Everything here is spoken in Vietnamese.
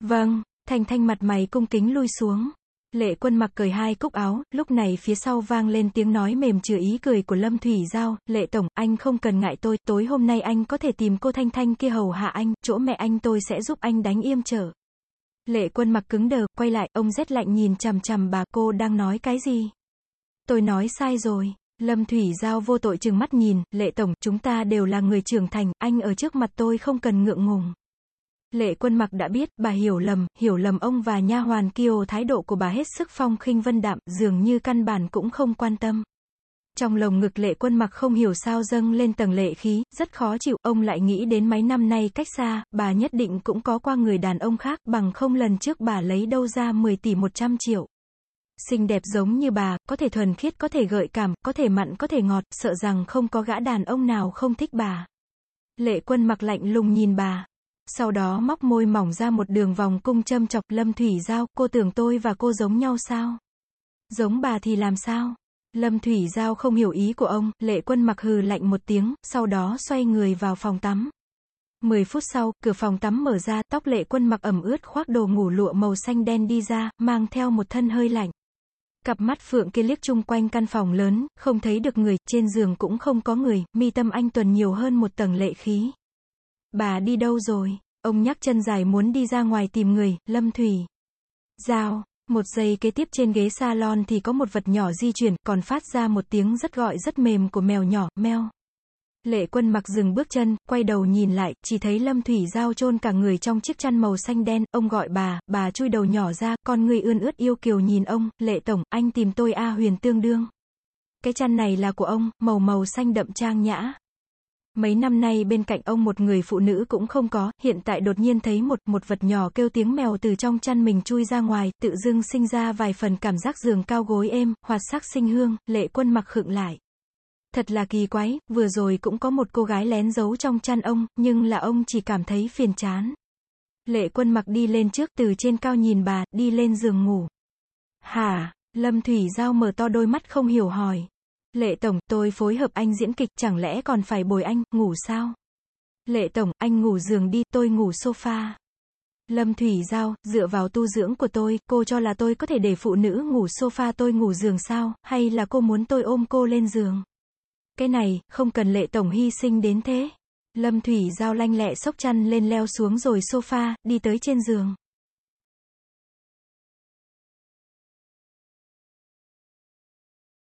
Vâng, Thanh Thanh mặt mày cung kính lui xuống. Lệ quân mặc cởi hai cúc áo, lúc này phía sau vang lên tiếng nói mềm chứa ý cười của Lâm Thủy Giao, Lệ Tổng, anh không cần ngại tôi, tối hôm nay anh có thể tìm cô Thanh Thanh kia hầu hạ anh, chỗ mẹ anh tôi sẽ giúp anh đánh yêm trở. Lệ quân mặc cứng đờ, quay lại, ông rét lạnh nhìn chằm chằm bà, cô đang nói cái gì? Tôi nói sai rồi. Lâm Thủy Giao vô tội chừng mắt nhìn, Lệ Tổng, chúng ta đều là người trưởng thành, anh ở trước mặt tôi không cần ngượng ngùng. Lệ quân mặc đã biết, bà hiểu lầm, hiểu lầm ông và nha hoàn kiều thái độ của bà hết sức phong khinh vân đạm, dường như căn bản cũng không quan tâm. Trong lồng ngực lệ quân mặc không hiểu sao dâng lên tầng lệ khí, rất khó chịu, ông lại nghĩ đến mấy năm nay cách xa, bà nhất định cũng có qua người đàn ông khác, bằng không lần trước bà lấy đâu ra 10 tỷ 100 triệu. Xinh đẹp giống như bà, có thể thuần khiết, có thể gợi cảm, có thể mặn, có thể ngọt, sợ rằng không có gã đàn ông nào không thích bà. Lệ quân mặc lạnh lùng nhìn bà, sau đó móc môi mỏng ra một đường vòng cung châm chọc Lâm Thủy Giao, cô tưởng tôi và cô giống nhau sao? Giống bà thì làm sao? Lâm Thủy Giao không hiểu ý của ông, lệ quân mặc hừ lạnh một tiếng, sau đó xoay người vào phòng tắm. Mười phút sau, cửa phòng tắm mở ra, tóc lệ quân mặc ẩm ướt khoác đồ ngủ lụa màu xanh đen đi ra, mang theo một thân hơi lạnh. Cặp mắt phượng kia liếc chung quanh căn phòng lớn, không thấy được người, trên giường cũng không có người, mi tâm anh tuần nhiều hơn một tầng lệ khí. Bà đi đâu rồi? Ông nhắc chân dài muốn đi ra ngoài tìm người, Lâm Thủy. Giao, một giây kế tiếp trên ghế salon thì có một vật nhỏ di chuyển, còn phát ra một tiếng rất gọi rất mềm của mèo nhỏ, meo. Lệ quân mặc dừng bước chân, quay đầu nhìn lại, chỉ thấy Lâm Thủy Giao chôn cả người trong chiếc chăn màu xanh đen, ông gọi bà, bà chui đầu nhỏ ra, con người ươn ướt yêu kiều nhìn ông, lệ tổng, anh tìm tôi A huyền tương đương. Cái chăn này là của ông, màu màu xanh đậm trang nhã. Mấy năm nay bên cạnh ông một người phụ nữ cũng không có, hiện tại đột nhiên thấy một, một vật nhỏ kêu tiếng mèo từ trong chăn mình chui ra ngoài, tự dưng sinh ra vài phần cảm giác giường cao gối êm, hoạt sắc sinh hương, lệ quân mặc khựng lại. Thật là kỳ quái, vừa rồi cũng có một cô gái lén giấu trong chăn ông, nhưng là ông chỉ cảm thấy phiền chán. Lệ quân mặc đi lên trước từ trên cao nhìn bà, đi lên giường ngủ. Hả? Lâm Thủy Giao mở to đôi mắt không hiểu hỏi. Lệ Tổng, tôi phối hợp anh diễn kịch, chẳng lẽ còn phải bồi anh, ngủ sao? Lệ Tổng, anh ngủ giường đi, tôi ngủ sofa. Lâm Thủy Giao, dựa vào tu dưỡng của tôi, cô cho là tôi có thể để phụ nữ ngủ sofa tôi ngủ giường sao, hay là cô muốn tôi ôm cô lên giường? Cái này, không cần lệ tổng hy sinh đến thế. Lâm Thủy Giao lanh lẹ sốc chăn lên leo xuống rồi sofa, đi tới trên giường.